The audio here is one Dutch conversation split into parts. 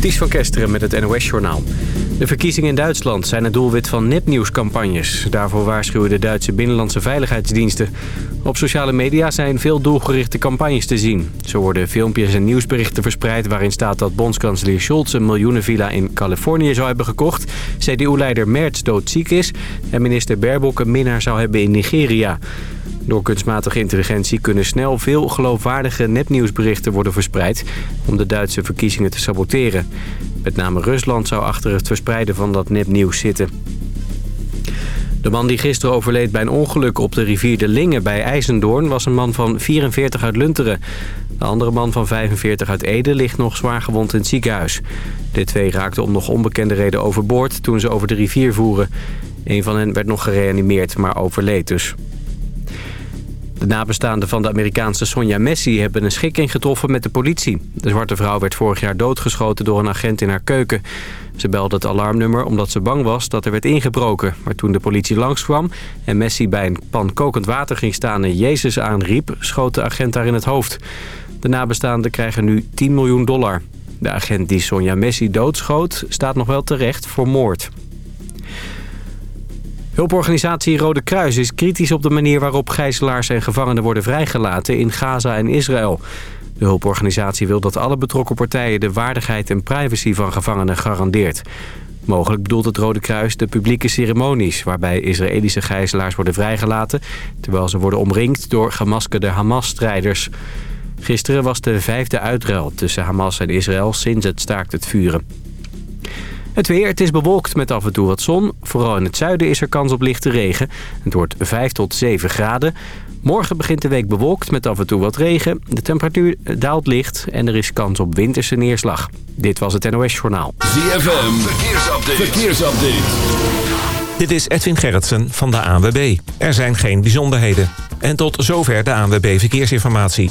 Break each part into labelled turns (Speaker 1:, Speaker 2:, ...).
Speaker 1: Ties van Kesteren met het NOS-journaal. De verkiezingen in Duitsland zijn het doelwit van nepnieuwscampagnes. Daarvoor waarschuwen de Duitse binnenlandse veiligheidsdiensten. Op sociale media zijn veel doelgerichte campagnes te zien. Zo worden filmpjes en nieuwsberichten verspreid... waarin staat dat bondskanselier Scholz een miljoenenvilla in Californië zou hebben gekocht... CDU-leider Merz doodziek is... en minister Baerbock een minnaar zou hebben in Nigeria. Door kunstmatige intelligentie kunnen snel veel geloofwaardige nepnieuwsberichten worden verspreid... om de Duitse verkiezingen te saboteren. Met name Rusland zou achter het verspreiden van dat nepnieuws zitten. De man die gisteren overleed bij een ongeluk op de rivier de Linge bij IJzendoorn... was een man van 44 uit Lunteren. De andere man van 45 uit Ede ligt nog zwaar gewond in het ziekenhuis. De twee raakten om nog onbekende reden overboord toen ze over de rivier voeren. Een van hen werd nog gereanimeerd, maar overleed dus. De nabestaanden van de Amerikaanse Sonja Messi hebben een schikking getroffen met de politie. De zwarte vrouw werd vorig jaar doodgeschoten door een agent in haar keuken. Ze belde het alarmnummer omdat ze bang was dat er werd ingebroken. Maar toen de politie langskwam en Messi bij een pan kokend water ging staan en Jezus aanriep... schoot de agent haar in het hoofd. De nabestaanden krijgen nu 10 miljoen dollar. De agent die Sonja Messi doodschoot staat nog wel terecht voor moord. Hulporganisatie Rode Kruis is kritisch op de manier waarop gijzelaars en gevangenen worden vrijgelaten in Gaza en Israël. De hulporganisatie wil dat alle betrokken partijen de waardigheid en privacy van gevangenen garandeert. Mogelijk bedoelt het Rode Kruis de publieke ceremonies... waarbij Israëlische gijzelaars worden vrijgelaten... terwijl ze worden omringd door gemaskerde Hamas-strijders. Gisteren was de vijfde uitruil tussen Hamas en Israël sinds het staakt het vuren. Het weer, het is bewolkt met af en toe wat zon. Vooral in het zuiden is er kans op lichte regen. Het wordt 5 tot 7 graden. Morgen begint de week bewolkt met af en toe wat regen. De temperatuur daalt licht en er is kans op winterse neerslag. Dit was het NOS Journaal.
Speaker 2: ZFM, verkeersupdate. verkeersupdate.
Speaker 3: Dit is Edwin Gerritsen van de ANWB. Er zijn geen bijzonderheden. En tot zover de ANWB Verkeersinformatie.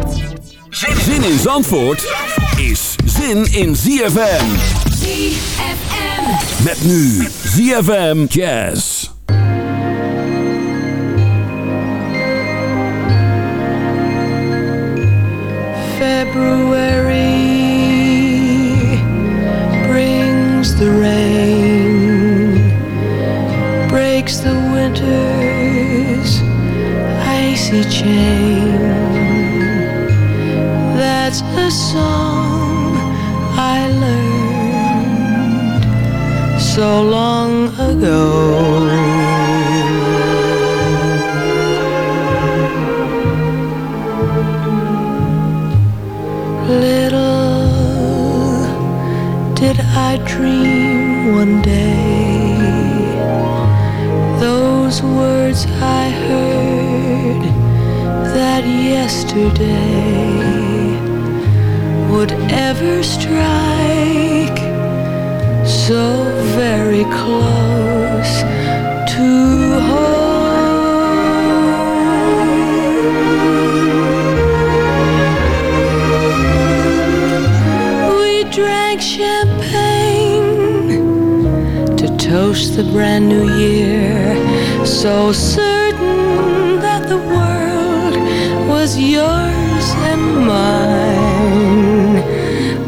Speaker 2: Zin in Zandvoort is zin in ZFM.
Speaker 4: ZFM.
Speaker 2: Met nu ZFM Jazz.
Speaker 5: February brings the rain, breaks the winter's icy chain. Song I learned so long ago. Little did I dream one day those words I heard that yesterday would ever strike so very close to home. We drank champagne to toast the brand new year, so certain that the world was yours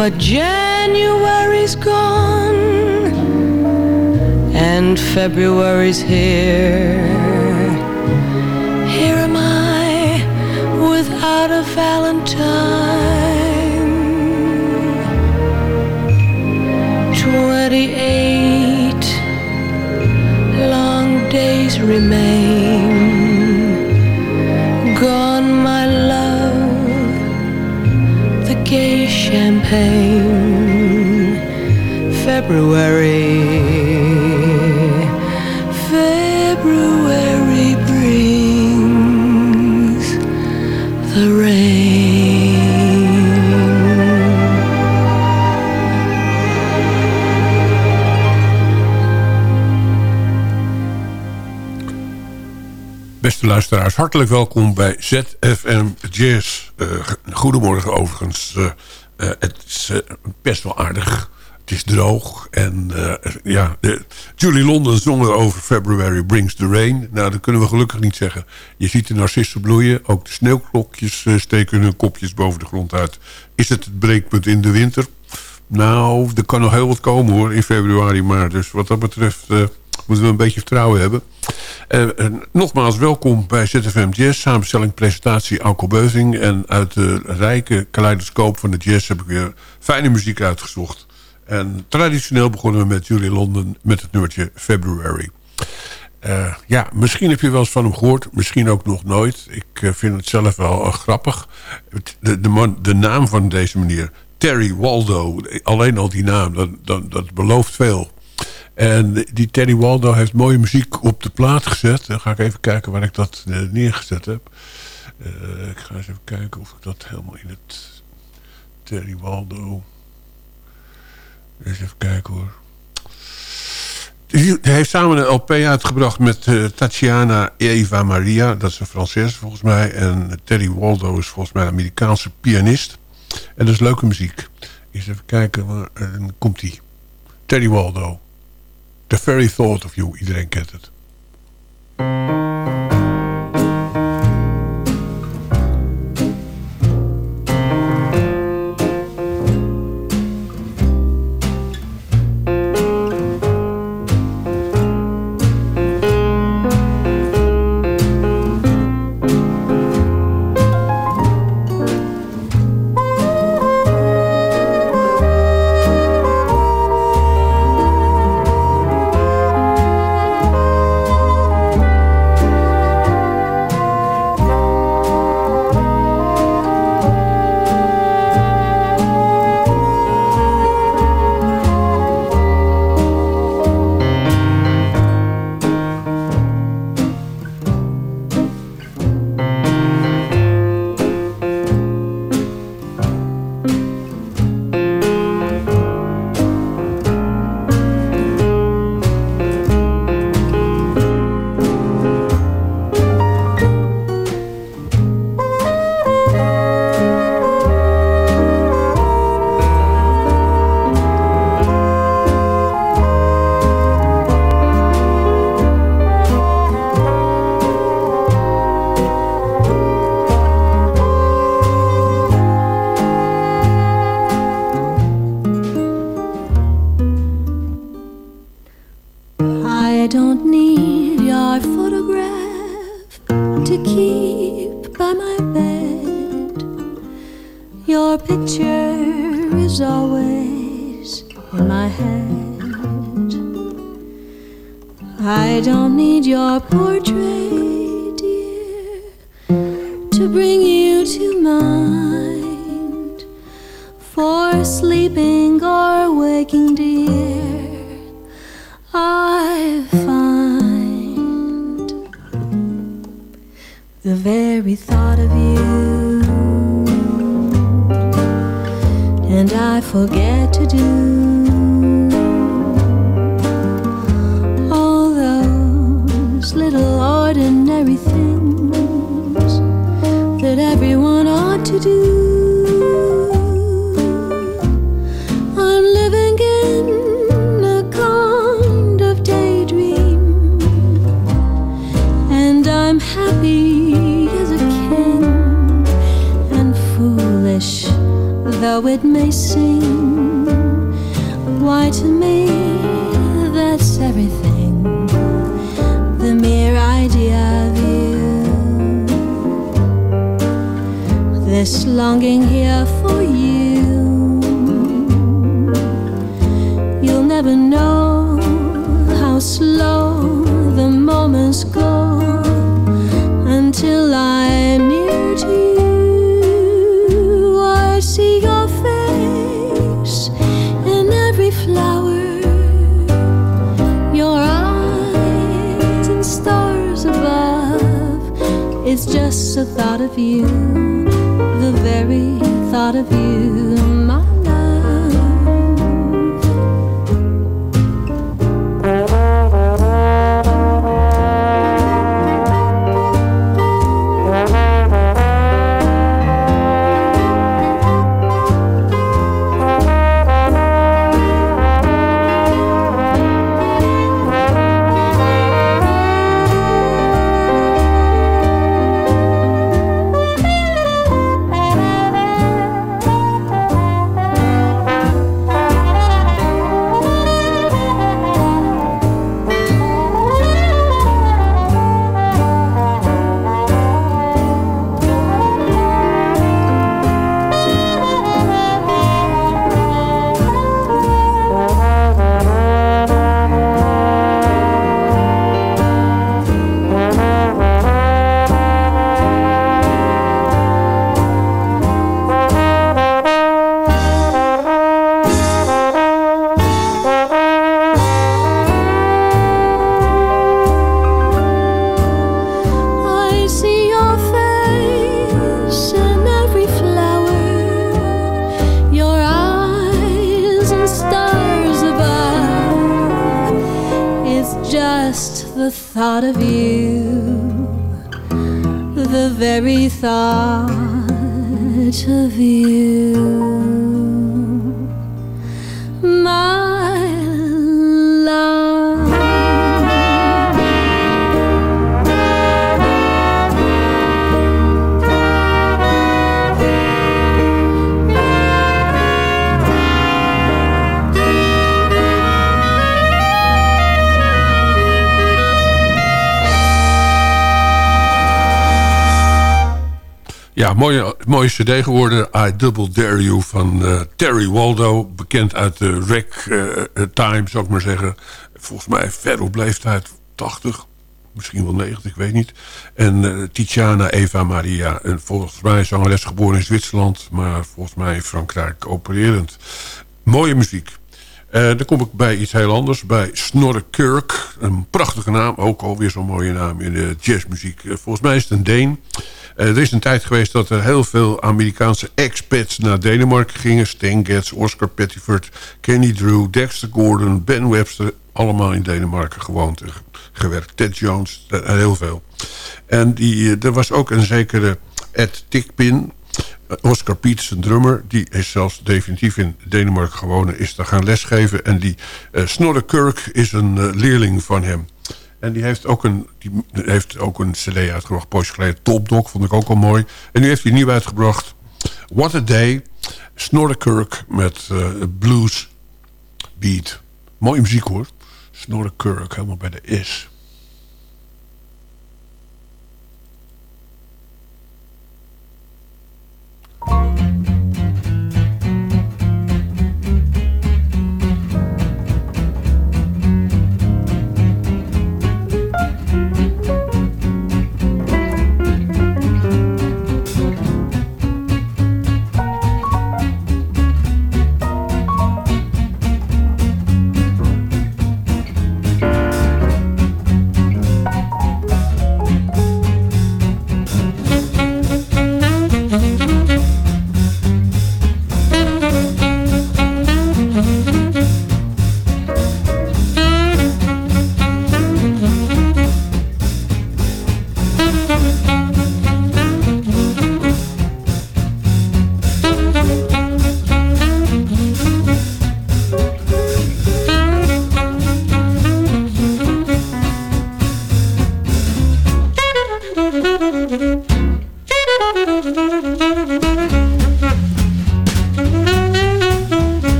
Speaker 5: But January's gone and February's here. Here am I without a Valentine. Twenty-eight long days remain. pain February February brings the rain
Speaker 4: Beste luisteraars, hartelijk welkom bij ZFM Jazz. Uh, goedemorgen overigens. Uh, het is best wel aardig. Het is droog. En ja, de, Julie London zong er over February Brings the Rain. Nou, dat kunnen we gelukkig niet zeggen. Je ziet de narcissen bloeien. Ook de sneeuwklokjes steken hun kopjes boven de grond uit. Is het het breekpunt in de winter? Nou, er kan nog heel wat komen hoor in februari, maart. Dus wat dat betreft moeten we een beetje vertrouwen hebben. Uh, nogmaals welkom bij ZFM Jazz. Samenstelling, presentatie, Alco Beuving. En uit de rijke kaleidoscoop van de jazz heb ik weer fijne muziek uitgezocht. En traditioneel begonnen we met Julie London met het nummertje February. Uh, ja, misschien heb je wel eens van hem gehoord. Misschien ook nog nooit. Ik vind het zelf wel grappig. De, de, de, naam van deze meneer, Terry Waldo. Alleen al die naam, dat, dat, dat belooft veel. En die Teddy Waldo heeft mooie muziek op de plaat gezet. Dan ga ik even kijken waar ik dat uh, neergezet heb. Uh, ik ga eens even kijken of ik dat helemaal in het... Terry Waldo... Eens even kijken hoor. Hij heeft samen een LP uitgebracht met uh, Tatiana Eva Maria. Dat is een Franses volgens mij. En Terry Waldo is volgens mij een Amerikaanse pianist. En dat is leuke muziek. Eens even kijken, waar komt hij. Terry Waldo. The Very Thought of You. Iedereen kent het.
Speaker 6: This longing here for you. You'll never know how slow the moments go until I'm near to you. I see your face in every flower, your eyes and stars above. It's just the thought of you very thought of you, the thought of you, the very thought of you, my
Speaker 4: Ja, mooie, mooie cd geworden. I Double Dare You van eh, Terry Waldo. Bekend uit de rec eh, time, zou ik maar zeggen. Volgens mij ver op leeftijd 80. Misschien wel 90, ik weet niet. En eh, Tiziana Eva Maria. En volgens mij zangeres geboren in Zwitserland. Maar volgens mij in Frankrijk opererend. Mooie muziek. Eh, dan kom ik bij iets heel anders. Bij Snorre Kirk. Een prachtige naam. Ook alweer zo'n mooie naam in de jazzmuziek. Eh, volgens mij is het een Deen. Eh, er is een tijd geweest dat er heel veel Amerikaanse expats naar Denemarken gingen. Stan Getz, Oscar Pettiford, Kenny Drew, Dexter Gordon, Ben Webster. Allemaal in Denemarken gewoond en gewerkt. Ted Jones, heel veel. En die, er was ook een zekere Ed Tickpin. Oscar een drummer, die is zelfs definitief in Denemarken gewonnen, is daar gaan lesgeven. En die uh, Snorre Kirk is een leerling van hem. En die heeft ook een, die heeft ook een cd uitgebracht, poosje geleden. Top Dog, vond ik ook al mooi. En nu heeft hij nieuw uitgebracht. What a Day. Snorre Kirk met uh, blues beat. Mooie muziek hoor. Snorre Kirk, helemaal bij de is.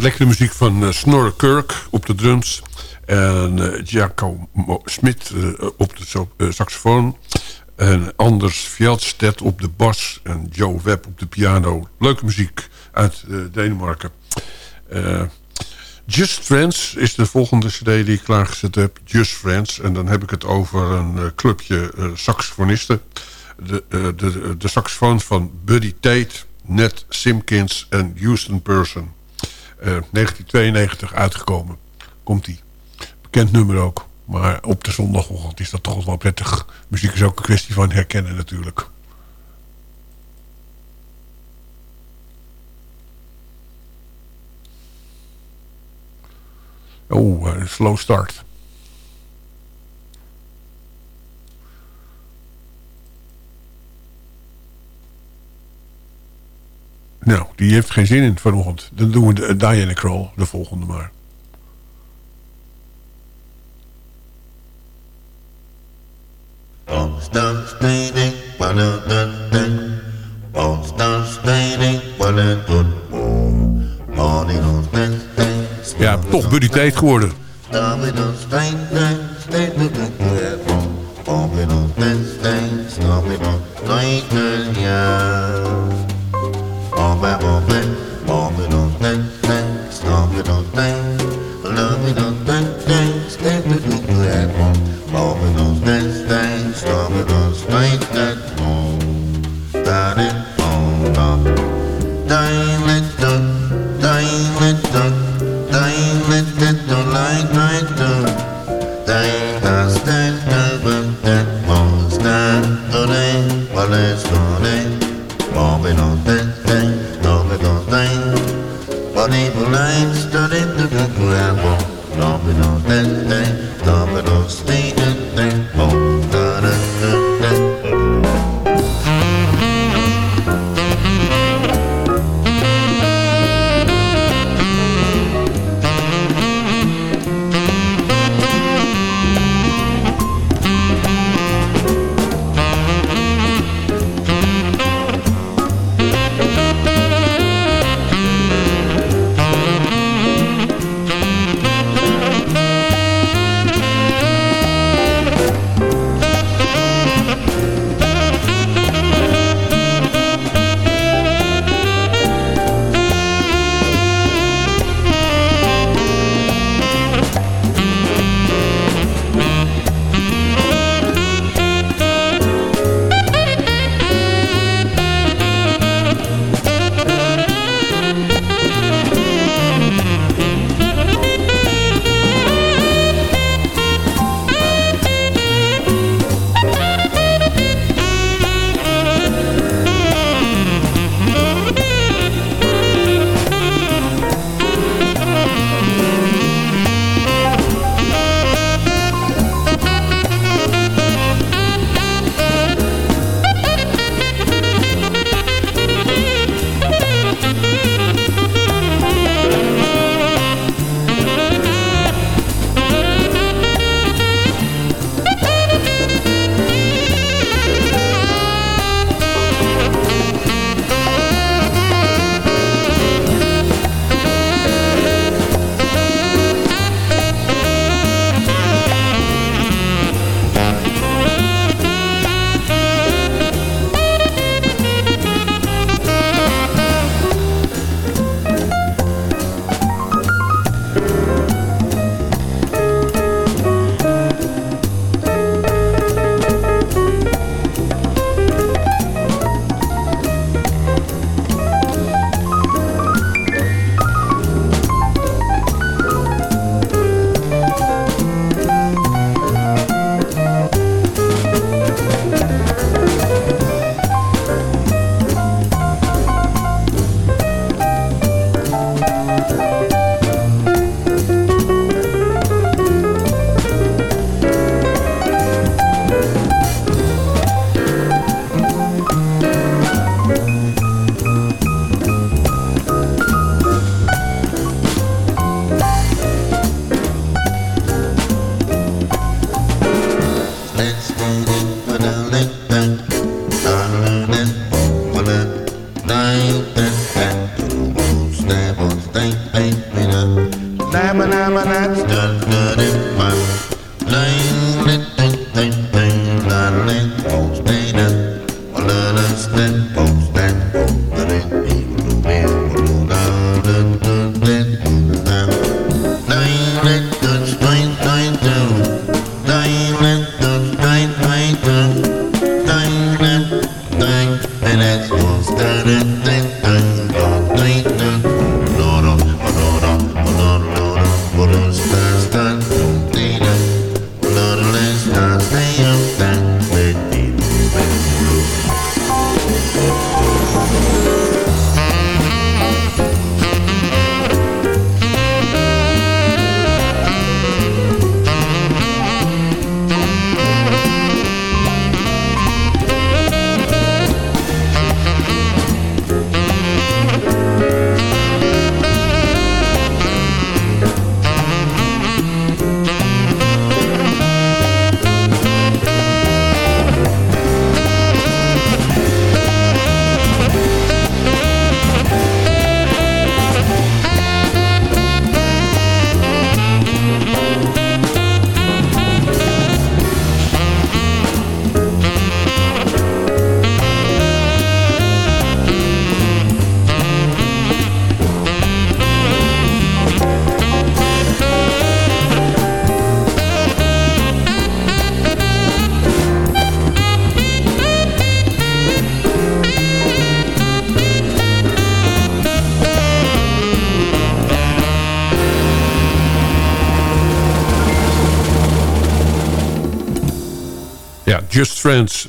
Speaker 7: Lekkere muziek van uh, Snorre Kirk op de drums. En uh, Giacomo Smit uh, op de saxofoon. En Anders Fjellstedt op de bas. En Joe Webb op de piano. Leuke muziek uit Denemarken. Just Friends is de volgende cd die ik klaargezet heb. Just Friends. En dan heb ik het over een clubje saxofonisten. De, de, de saxofoon van Buddy Tate, Ned Simpkins en Houston Person. 1992 uitgekomen. Komt die. Bekend nummer ook. Maar op de zondagochtend is dat toch wel prettig. Muziek is ook een kwestie van herkennen natuurlijk. Oh, een slow start. Nou, die heeft geen zin in vanochtend. Dan doen we de, Diana Kroll, de volgende maar. Ja, toch buddy tijd geworden. On on thing, thing, stomp it on thing, love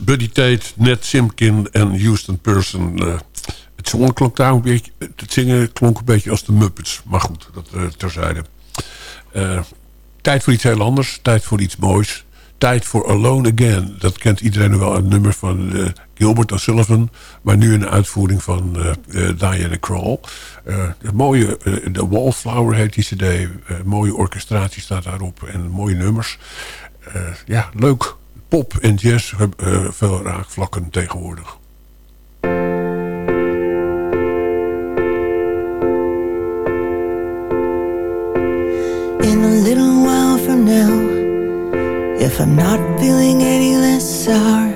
Speaker 4: Buddy Tate, Ned Simkin en Houston Person. Eh, het zongen klonk daar een beetje... Het zingen klonk een beetje als de Muppets. Maar goed, dat uh, terzijde. Uh, tijd voor iets heel anders. Tijd voor iets moois. Tijd voor Alone Again. Dat kent iedereen wel. Een nummer van Gilbert O'Sullivan. Maar nu een uitvoering van Diana Krall. de mooie, The Wallflower heet die cd. mooie orchestratie staat daarop. En mooie nummers. ja, leuk pop en jazz hebben uh, veel raakvlakken tegenwoordig.
Speaker 5: In a little while from now, if I'm not feeling any less sour,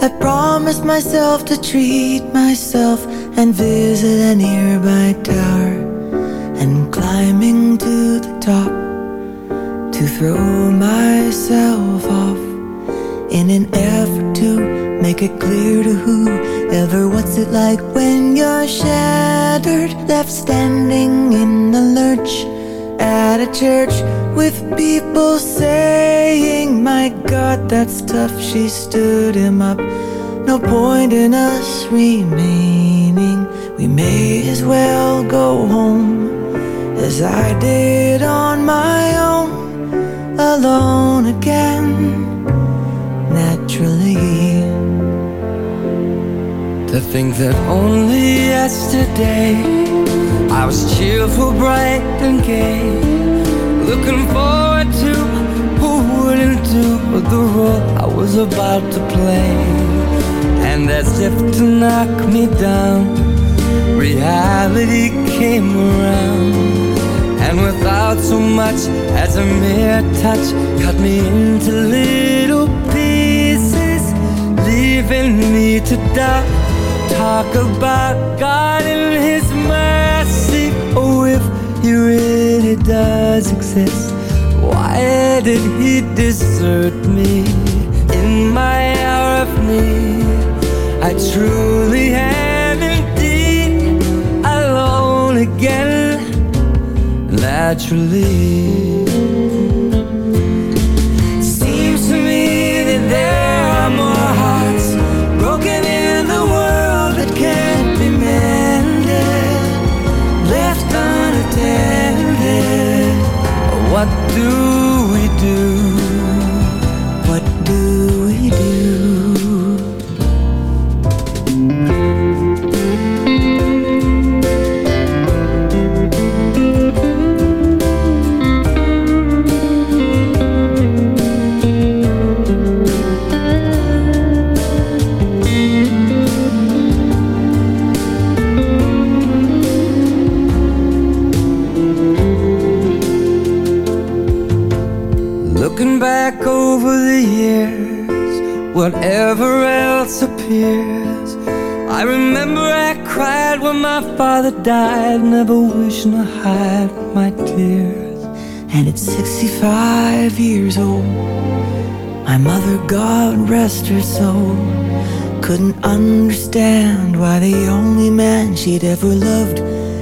Speaker 5: I promise myself to treat myself and visit a nearby tower, and climbing to the top to throw myself off in an effort to make it clear to whoever what's it like when you're shattered, left standing in the lurch at a church with people saying, My God, that's tough. She stood him up. No point in us remaining. We may as well go home as I did on my own, alone again naturally. To think that only yesterday I was cheerful, bright, and gay, looking forward to who wouldn't do the role I was about to play. And as if to knock me down, reality came around. And without so much as a mere touch, cut me into little leaving me to die. Talk about God and His mercy. Oh, if He really does exist, why did He desert me in my hour of need? I truly am indeed alone again, naturally. Do died, never wishing to hide my tears. And at 65 years old, my mother, God rest her soul, couldn't understand why the only man she'd ever loved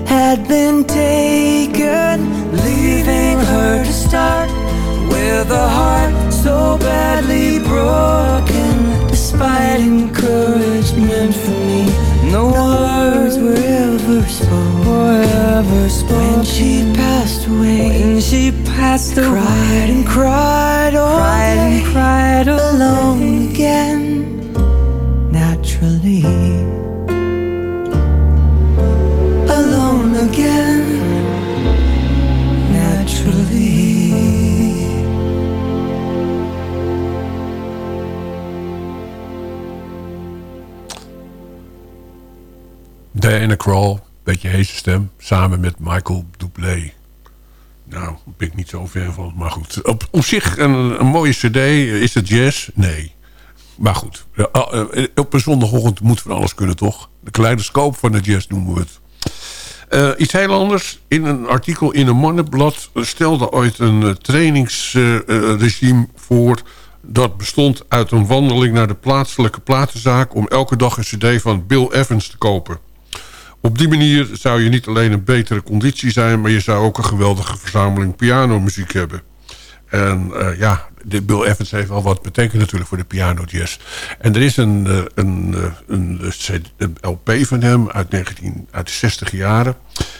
Speaker 5: had been taken, leaving her to start with a heart so badly broken. Despite encouragement from me, no words were ever spoken. Were ever spoken. When she passed away, when she passed away, cried and cried, oh, cried and cried
Speaker 4: Diana Krall, beetje heese stem, samen met Michael Dublé. Nou, daar ben ik niet zo ver van, maar goed. Op, op zich een, een mooie cd. Is het jazz? Nee. Maar goed, ah, eh, op een zondagochtend moet van alles kunnen, toch? De kaleidoscoop van de jazz noemen we het. Eh, iets heel anders. In een artikel in een mannenblad stelde ooit een trainingsregime voor... dat bestond uit een wandeling naar de plaatselijke platenzaak... om elke dag een cd van Bill Evans te kopen. Op die manier zou je niet alleen een betere conditie zijn... maar je zou ook een geweldige verzameling pianomuziek hebben. En eh, ja, Bill Evans heeft wel wat betekend natuurlijk voor de piano. En er is een, eh, een, eh, een, LP van hem uit, 19, uit de 60 jaren.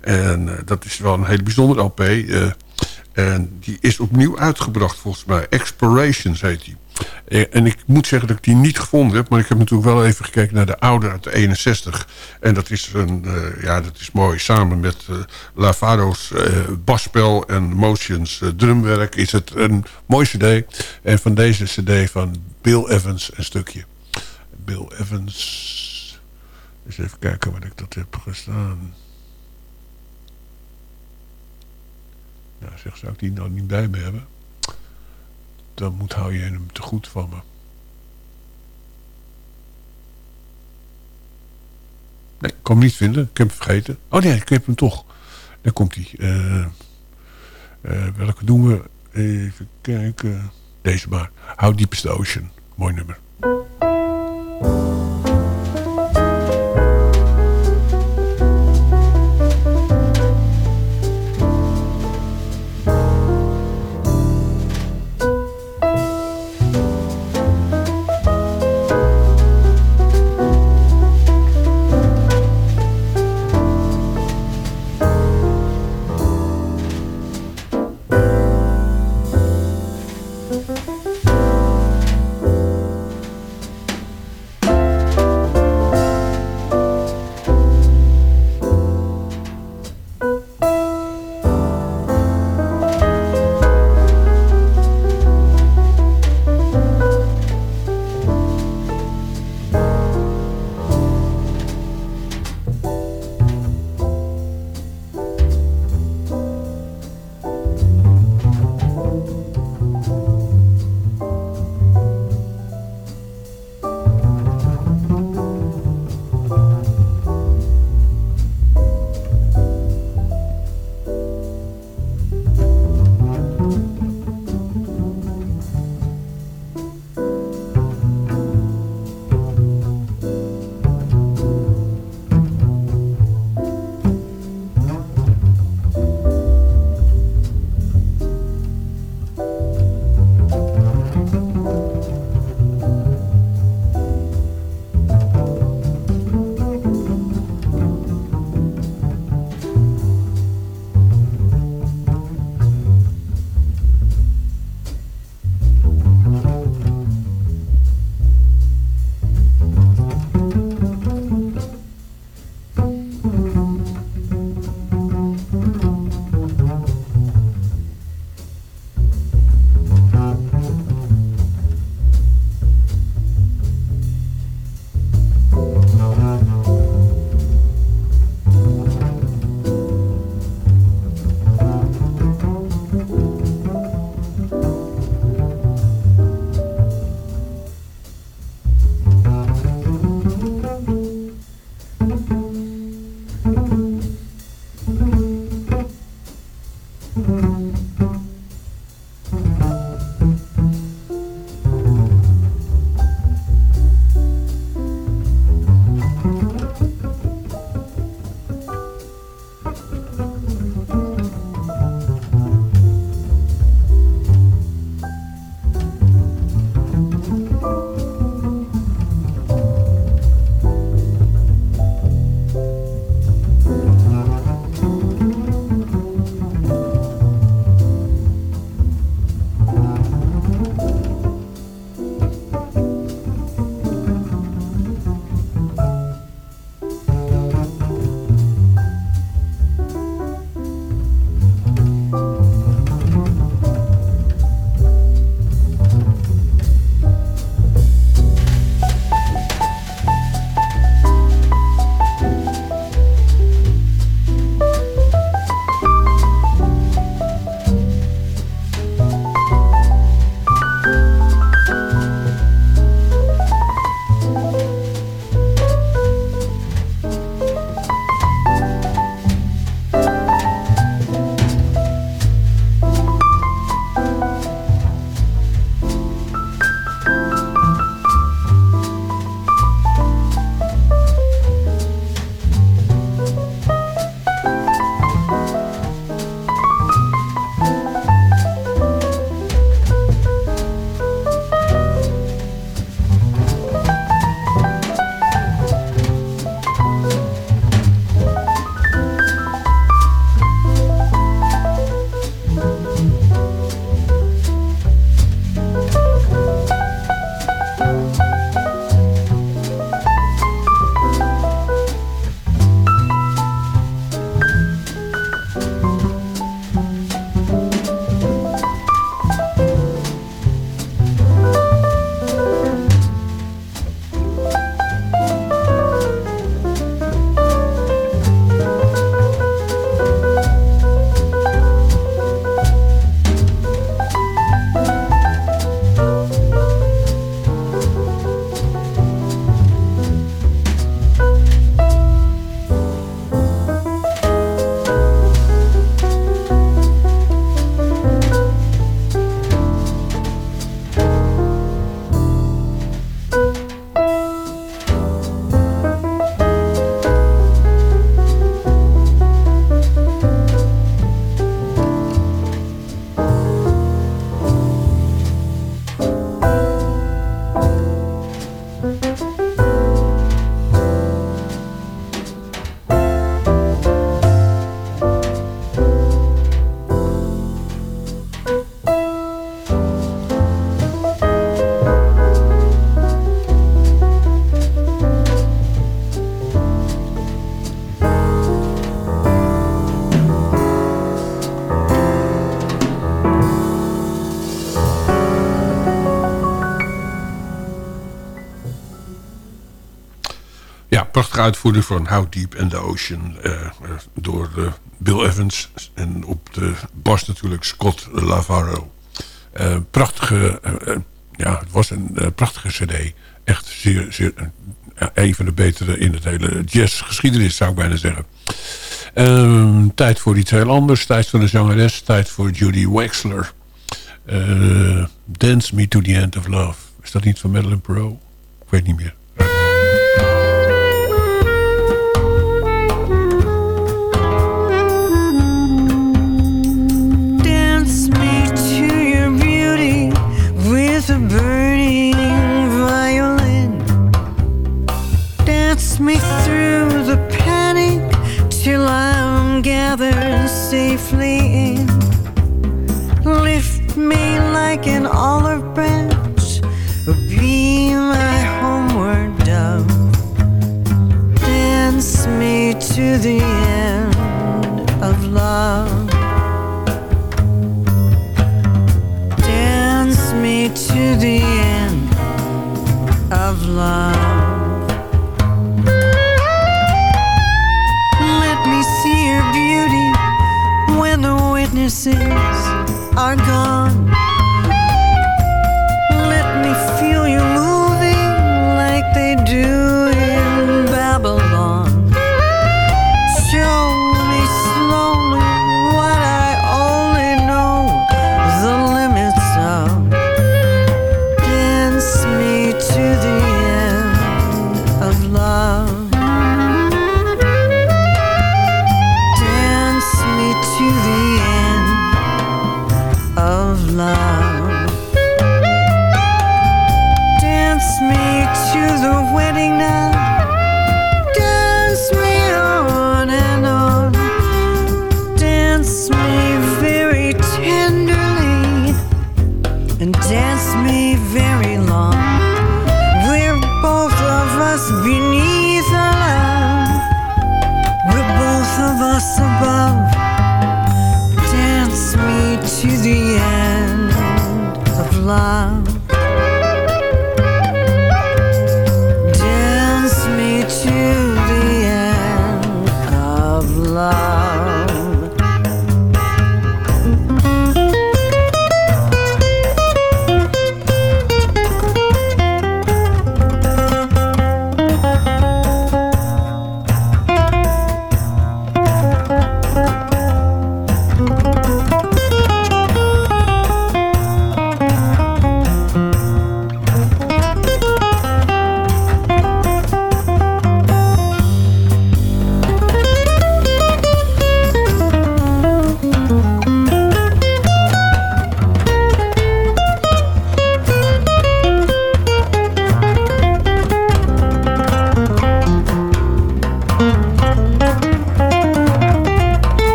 Speaker 4: En dat is wel een hele bijzondere LP. En die is opnieuw uitgebracht volgens mij. Explorations heet die. Eh, En ik moet zeggen dat ik die niet gevonden heb. Maar ik heb natuurlijk wel even gekeken naar de oude uit de 61. En dat is, een, eh, ja, dat is mooi. Samen met eh Lavado's eh basspel en Motions drumwerk is het een mooi cd. En van deze cd van Bill Evans een stukje. Bill Evans... Eens even kijken wat ik dat heb gestaan. Zeg, zou ik die nou niet bij me hebben? Dan moet hou je hem te goed van me. Nee, ik kan hem niet vinden. Ik heb hem vergeten. Oh nee, ik heb hem toch. Daar komt hij. Eh, eh, welke doen we? Even kijken. Deze maar. How Deep is the Ocean. Mooi nummer.
Speaker 8: Prachtige uitvoering van How Deep in the Ocean. eh, door eh, Bill Evans. En op de bas natuurlijk Scott Lavaro. Prachtige... ja, het was een prachtige cd. Echt zeer, zeer, een van de betere in het hele jazzgeschiedenis, zou ik bijna zeggen. Ehm, tijd voor iets heel anders. Tijd voor de zangeres. Tijd voor Judy Wexler. Dance Me to the End of Love. Is dat niet van Madeline Perot? Ik weet niet meer.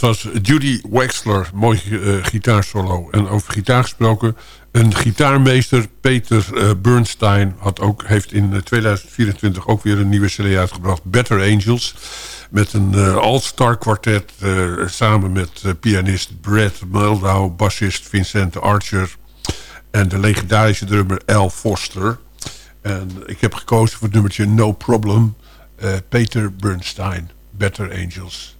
Speaker 4: Dat was Judy Wexler, mooi uh, gitaarsolo. En over gitaar gesproken, een gitaarmeester, Peter uh, Bernstein... Had ook, heeft in 2024 ook weer een nieuwe cd uitgebracht, Better Angels... met een all-star kwartet samen met pianist Brad Meldau... bassist Vincent Archer en de legendarische drummer Al Foster... En ik heb gekozen voor het nummertje No Problem. Peter Bernstein, Better Angels.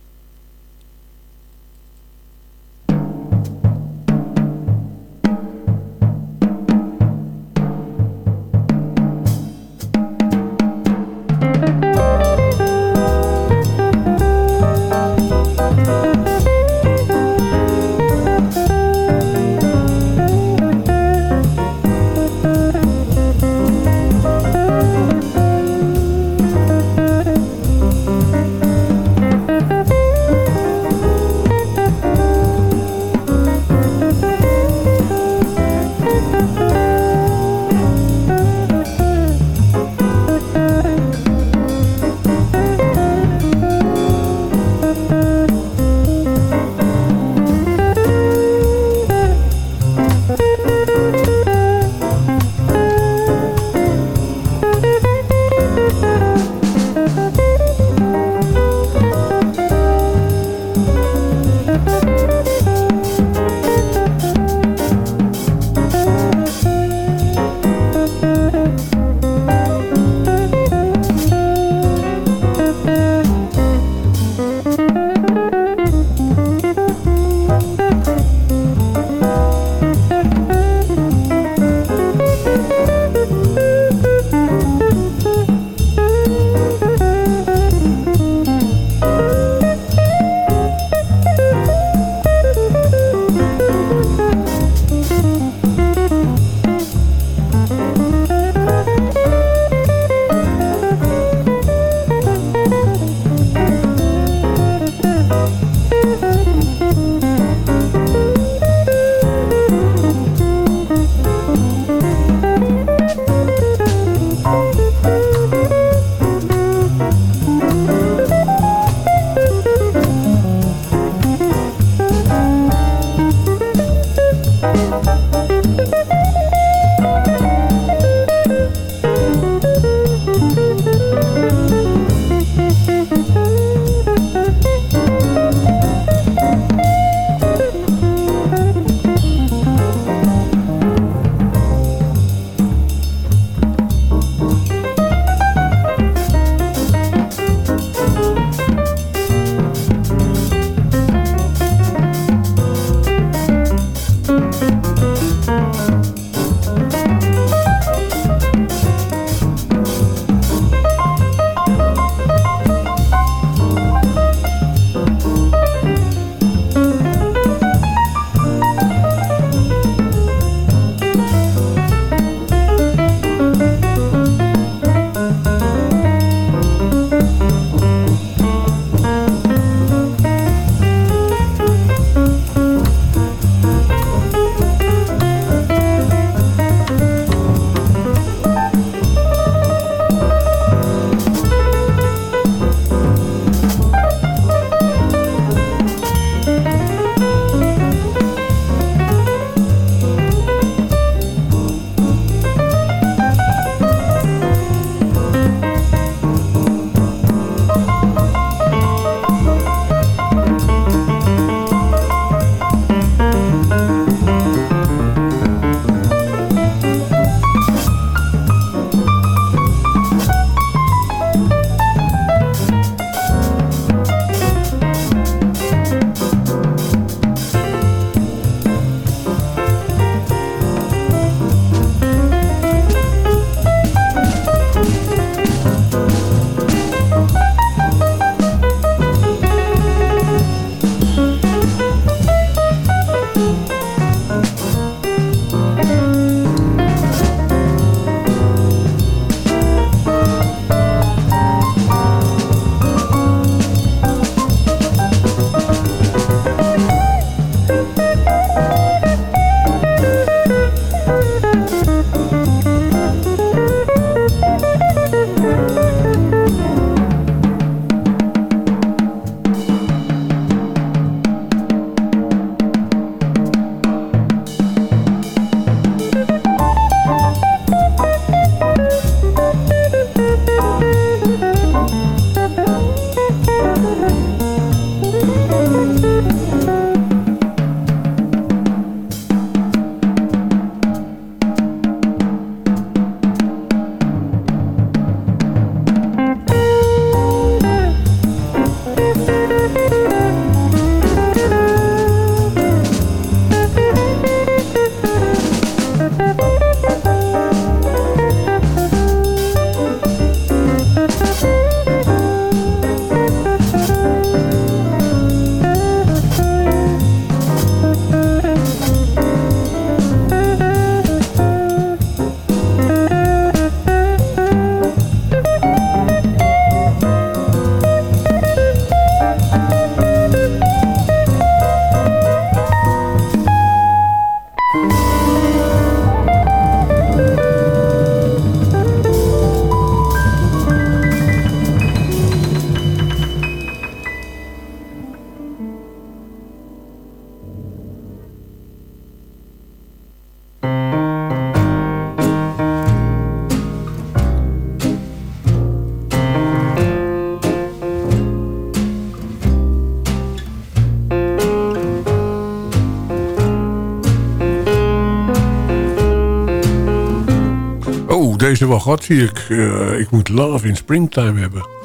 Speaker 4: Wel gehad, zie. Eh, ik moet Love in Springtime hebben.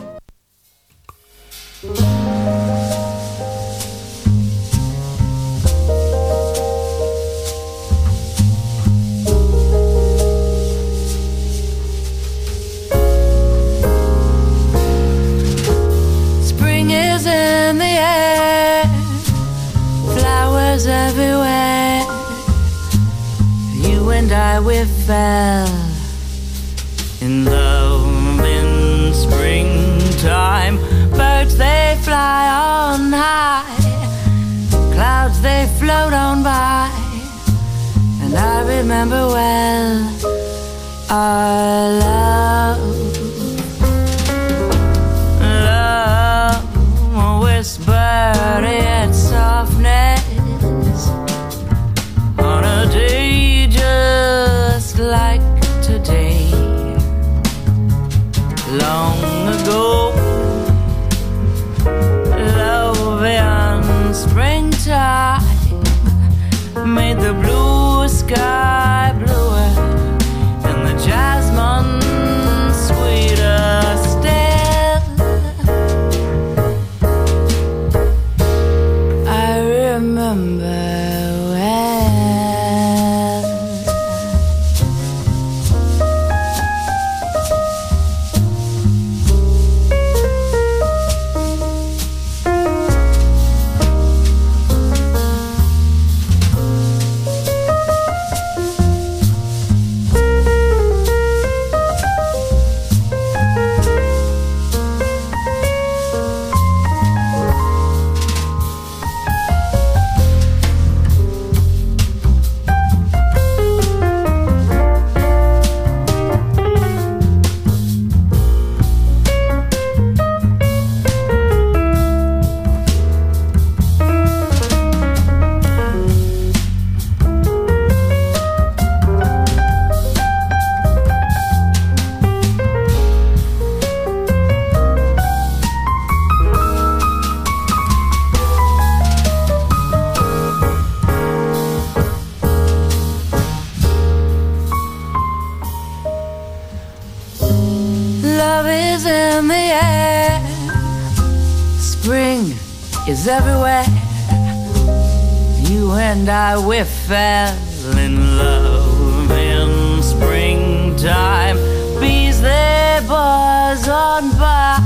Speaker 5: Fell in love in springtime. Bees, they buzz on by.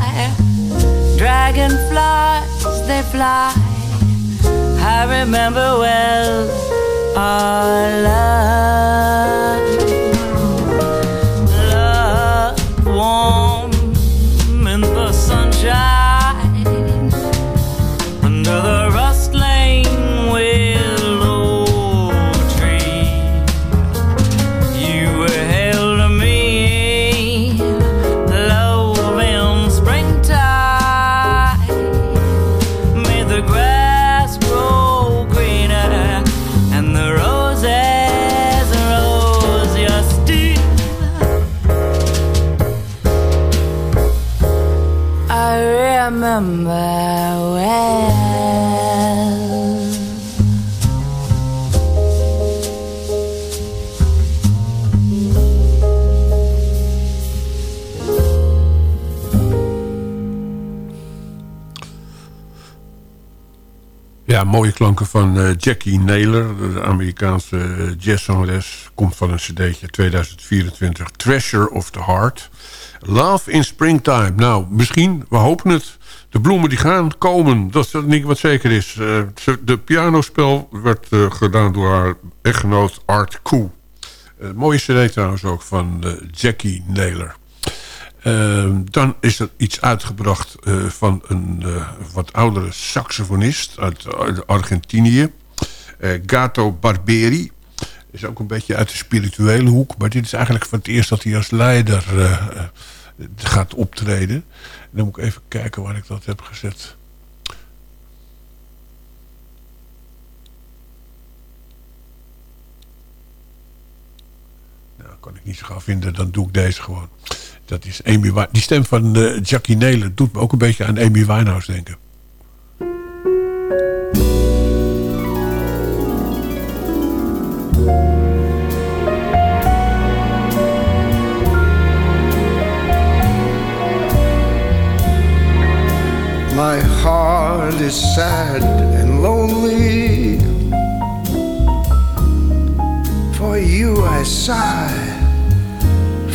Speaker 5: Dragonflies, they fly. I remember well our
Speaker 4: Mooie klanken van eh, Jackie Naylor, de Amerikaanse uh, jazzzangeres. Komt van een cd'tje 2024, Treasure of the Heart. Love in Springtime. Nou, misschien, we hopen het. De bloemen die gaan komen, dat is niet wat zeker is. Eh, de pianospel werd eh, gedaan door haar echtgenoot Art Koe. Eh, mooie cd trouwens ook van eh, Jackie Naylor. Uh, dan is er iets uitgebracht uh, van een uh, wat oudere saxofonist uit, Argentinië. Gato Barberi. Is ook een beetje uit de spirituele hoek. Maar dit is eigenlijk voor het eerst dat hij als leider gaat optreden. En dan moet ik even kijken waar ik dat heb gezet. Nou, kan ik niet zo gauw vinden. Dan doe ik deze gewoon. Dat is Amy Winehouse. Die stem van uh, Jackie Nelen doet me ook een beetje aan Amy Winehouse denken.
Speaker 9: My heart is sad and lonely For you I sigh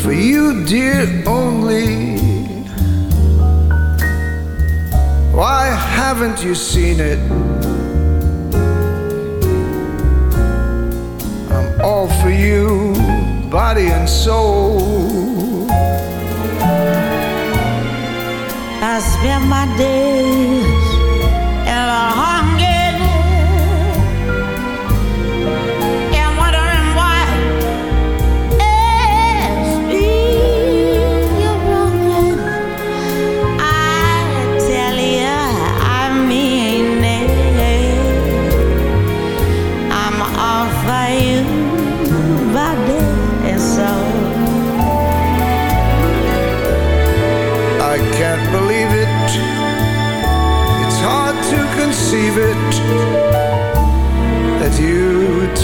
Speaker 9: for you, dear, only. Why haven't you seen it? I'm all for you, body and soul.
Speaker 10: I spend my days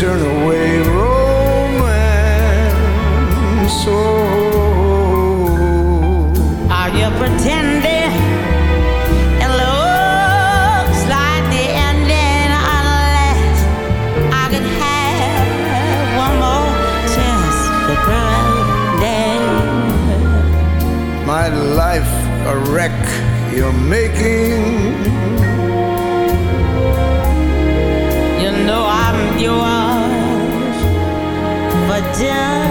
Speaker 9: turn away romance. Oh,
Speaker 10: Are you pretending? It looks like the ending unless I could have one more chance to pretend.
Speaker 9: my life a wreck you're making.
Speaker 10: For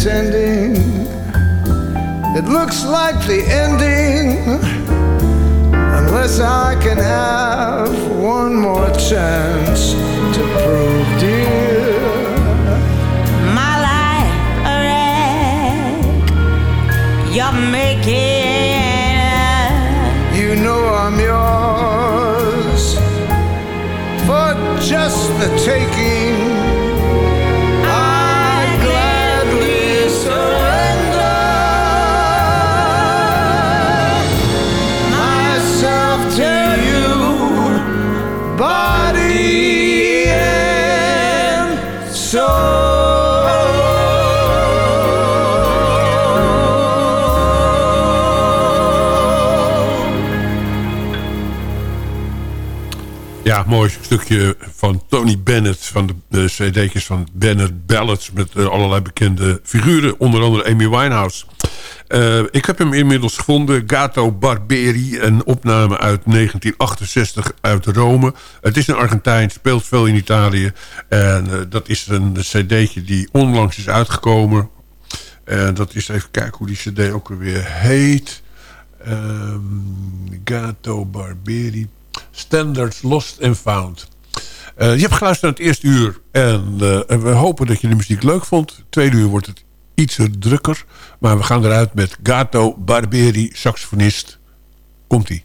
Speaker 9: pretending? It looks like the ending. Unless I can have one more chance to prove, dear.
Speaker 4: Stukje van Tony Bennett. Van de, cd'tjes van Bennett Ballads. Met eh, allerlei bekende figuren. Onder andere Amy Winehouse. Eh, ik heb hem inmiddels gevonden. Gato Barberi. Een opname uit 1968 uit Rome. Het is een Argentijn. Speelt veel in Italië. En eh, dat is een cd'tje die onlangs is uitgekomen. En dat is even kijken hoe die cd ook weer heet. Ehm, Gato Barberi. Standards Lost and Found. Eh, je hebt geluisterd naar het eerste uur. En eh, we hopen dat je de muziek leuk vond. Tweede uur wordt het iets drukker. Maar we gaan eruit met Gato Barberi, saxofonist. Komt-ie.